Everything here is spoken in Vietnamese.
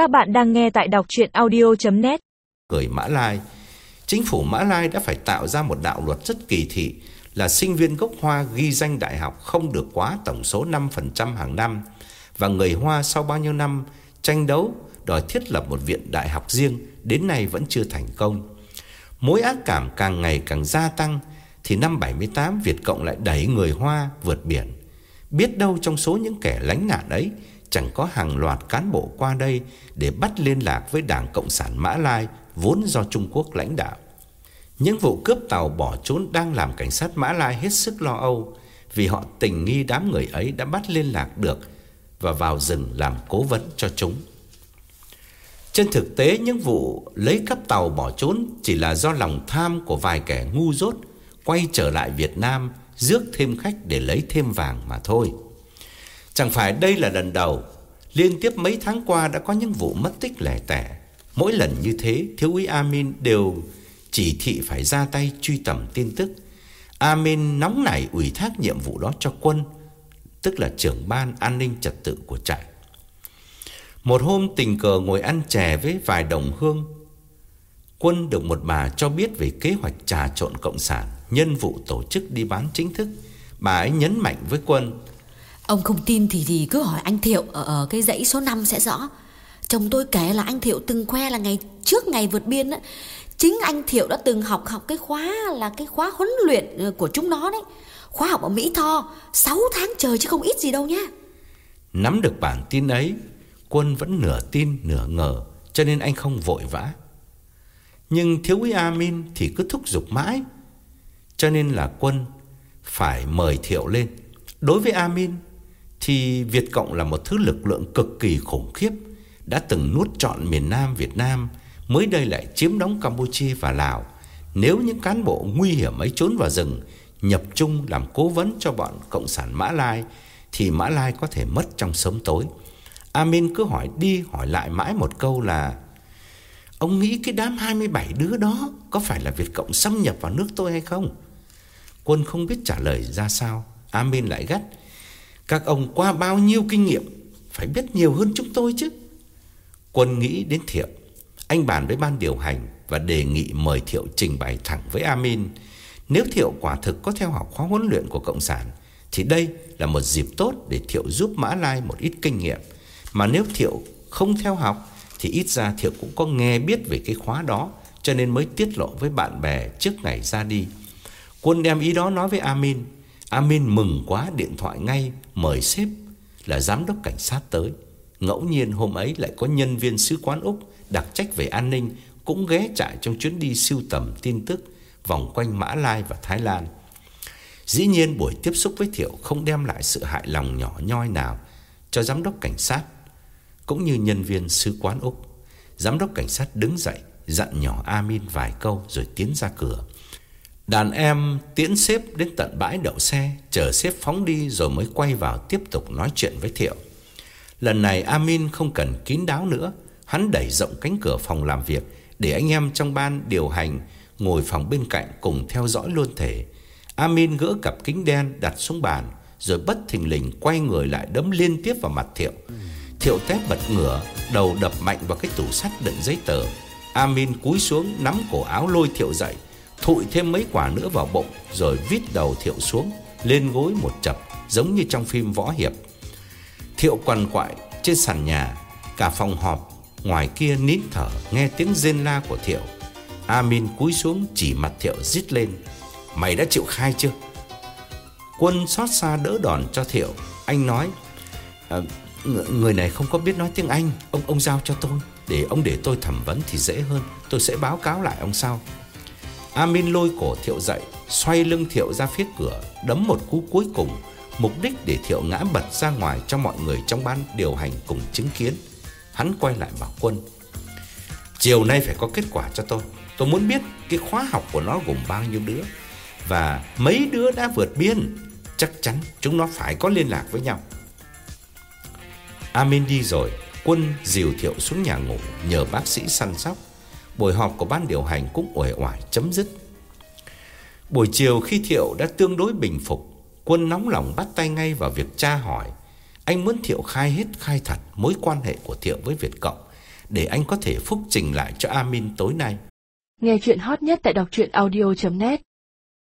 Các bạn đang nghe tại đọc chuyện audio.net người Mã Lai Chính phủ Mã Lai đã phải tạo ra một đạo luật rất kỳ thị là sinh viên gốc Hoa ghi danh đại học không được quá tổng số 5% hàng năm và người Hoa sau bao nhiêu năm tranh đấu, đòi thiết lập một viện đại học riêng, đến nay vẫn chưa thành công. Mối ác cảm càng ngày càng gia tăng thì năm 78 Việt Cộng lại đẩy người Hoa vượt biển. Biết đâu trong số những kẻ lánh nạn ấy chẳng có hàng loạt cán bộ qua đây để bắt liên lạc với Đảng Cộng sản Mã Lai, vốn do Trung Quốc lãnh đạo. Những vụ cướp tàu bỏ trốn đang làm cảnh sát Mã Lai hết sức lo âu vì họ tình nghi đám người ấy đã bắt liên lạc được và vào rừng làm cố vấn cho chúng. Trên thực tế, những vụ lấy cắp tàu bỏ trốn chỉ là do lòng tham của vài kẻ ngu dốt quay trở lại Việt Nam, rước thêm khách để lấy thêm vàng mà thôi. Chẳng phải đây là lần đầu, liên tiếp mấy tháng qua đã có những vụ mất tích lẻ tẻ. Mỗi lần như thế, thiếu úy Amin đều chỉ thị phải ra tay truy tầm tin tức. Amin nóng nảy ủy thác nhiệm vụ đó cho quân, tức là trưởng ban an ninh trật tự của trại. Một hôm tình cờ ngồi ăn chè với vài đồng hương, quân được một bà cho biết về kế hoạch trà trộn cộng sản, nhân vụ tổ chức đi bán chính thức. Bà ấy nhấn mạnh với quân Ông không tin thì thì cứ hỏi anh Thiệu ở, ở cái dãy số 5 sẽ rõ. Chồng tôi kể là anh Thiệu từng khoe là ngày trước ngày vượt biên á, chính anh Thiệu đã từng học học cái khóa là cái khóa huấn luyện ờ, của chúng nó đấy. Khóa học ở Mỹ Tho 6 tháng trời chứ không ít gì đâu nhá. Nắm được bản tin ấy, quân vẫn nửa tin nửa ngờ, cho nên anh không vội vã. Nhưng thiếu úy Amin thì cứ thúc giục mãi, cho nên là quân phải mời Thiệu lên. Đối với Amin thì Việt Cộng là một thứ lực lượng cực kỳ khủng khiếp, đã từng nuốt trọn miền Nam Việt Nam, mới đây lại chiếm đóng Campuchia và Lào. Nếu những cán bộ nguy hiểm ấy trốn vào rừng, nhập chung làm cố vấn cho bọn cộng sản Mã Lai thì Mã Lai có thể mất trong sớm tối. Amin cứ hỏi đi hỏi lại mãi một câu là Ông nghĩ cái đám 27 đứa đó có phải là Việt Cộng xâm nhập vào nước tôi hay không? Quân không biết trả lời ra sao. Amin lại gắt. Các ông qua bao nhiêu kinh nghiệm, Phải biết nhiều hơn chúng tôi chứ. Quân nghĩ đến Thiệu, Anh bàn với ban điều hành Và đề nghị mời Thiệu trình bày thẳng với Amin. Nếu Thiệu quả thực có theo học khóa huấn luyện của Cộng sản, Thì đây là một dịp tốt Để Thiệu giúp Mã Lai một ít kinh nghiệm. Mà nếu Thiệu không theo học, Thì ít ra Thiệu cũng có nghe biết về cái khóa đó, Cho nên mới tiết lộ với bạn bè trước ngày ra đi. Quân đem ý đó nói với Amin. Amin mừng quá điện thoại ngay, mời sếp là giám đốc cảnh sát tới. Ngẫu nhiên hôm ấy lại có nhân viên sứ quán Úc đặc trách về an ninh cũng ghé trại trong chuyến đi siêu tầm tin tức vòng quanh Mã Lai và Thái Lan. Dĩ nhiên buổi tiếp xúc với Thiệu không đem lại sự hại lòng nhỏ nhoi nào cho giám đốc cảnh sát cũng như nhân viên sứ quán Úc. Giám đốc cảnh sát đứng dậy dặn nhỏ Amin vài câu rồi tiến ra cửa. Đàn em tiễn xếp đến tận bãi đậu xe, chờ xếp phóng đi rồi mới quay vào tiếp tục nói chuyện với Thiệu. Lần này Amin không cần kín đáo nữa, hắn đẩy rộng cánh cửa phòng làm việc để anh em trong ban điều hành ngồi phòng bên cạnh cùng theo dõi luôn thể. Amin gỡ cặp kính đen đặt xuống bàn, rồi bất thình lình quay người lại đấm liên tiếp vào mặt Thiệu. Thiệu tép bật ngửa, đầu đập mạnh vào cái tủ sắt đựng giấy tờ. Amin cúi xuống nắm cổ áo lôi Thiệu dậy, phụi thêm mấy quả nữa vào bụng rồi vít đầu Thiệu xuống, lên gối một chập giống như trong phim võ hiệp. Thiệu quằn quại trên sàn nhà, cả phòng họp ngoài kia nín thở nghe tiếng rên la của Thiệu. Amin cúi xuống chỉ mặt Thiệu rít lên, "Mày đã chịu khai chưa?" Quân xót xa đỡ đòn cho Thiệu, anh nói, à, người này không có biết nói tiếng Anh, ông ông giao cho tôi để ông để tôi thẩm vấn thì dễ hơn, tôi sẽ báo cáo lại ông sau. Amin lôi cổ Thiệu dậy, xoay lưng Thiệu ra phía cửa, đấm một cú cuối cùng, mục đích để Thiệu ngã bật ra ngoài cho mọi người trong ban điều hành cùng chứng kiến. Hắn quay lại bảo quân. Chiều nay phải có kết quả cho tôi. Tôi muốn biết cái khóa học của nó gồm bao nhiêu đứa. Và mấy đứa đã vượt biên. Chắc chắn chúng nó phải có liên lạc với nhau. Amin đi rồi, quân dìu Thiệu xuống nhà ngủ nhờ bác sĩ săn sóc. Buổi họp của ban điều hành cũng uể oải chấm dứt. Buổi chiều khi Thiệu đã tương đối bình phục, Quân nóng lòng bắt tay ngay vào việc tra hỏi. Anh muốn Thiệu khai hết khai thật mối quan hệ của Thiệu với Việt Cộng để anh có thể phúc trình lại cho Amin tối nay. Nghe chuyện hot nhất tại đọc truyện audio.net